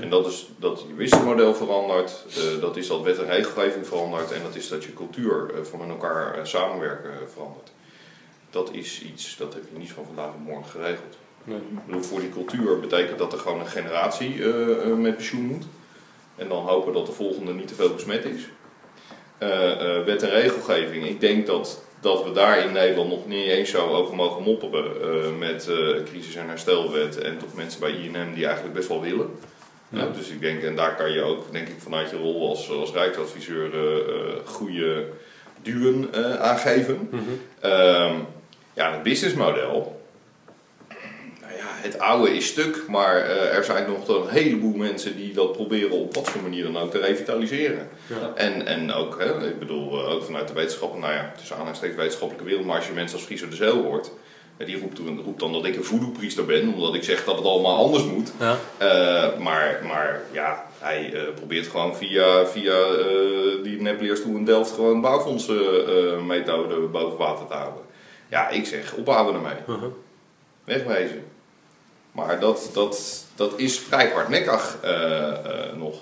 En dat is dat je businessmodel verandert, eh, dat is dat wet en regelgeving verandert en dat is dat je cultuur eh, van met elkaar eh, samenwerken verandert. Dat is iets, dat heb je niet van vandaag op morgen geregeld. Nee. Bedoel, voor die cultuur betekent dat er gewoon een generatie met pensioen moet. En dan hopen dat de volgende niet te veel besmet is. Wet en regelgeving. Ik denk dat, dat we daar in Nederland nog niet eens zo over mogen mopperen. met crisis- en herstelwet en toch mensen bij INM die eigenlijk best wel willen. Ja. Dus ik denk, en daar kan je ook denk ik vanuit je rol als, als rijksadviseur eh, eh, goede duwen eh, aangeven. Ehm, ja, het businessmodel. Nou ja, het oude is stuk, maar eh, er zijn nog een heleboel mensen die dat proberen op wat voor manier dan ook te revitaliseren. Ja. En, en ook, hè, ik bedoel, ook vanuit de wetenschappen, nou ja, tussen aanhalingstekens wetenschappelijke wereld, maar als je mensen als Friso de Zeil hoort, die roept, dan dat ik een voodoo-priester ben, omdat ik zeg dat het allemaal anders moet. Ja. Eh, maar, maar ja, hij eh, probeert gewoon via, via eh, die nepleerstoel in Delft gewoon bouwfondsmethode boven water te houden. Ja, ik zeg, ophouden ermee. Mhm. Wegwezen. Maar dat, dat, dat is vrij hardnekkig eh, eh, nog.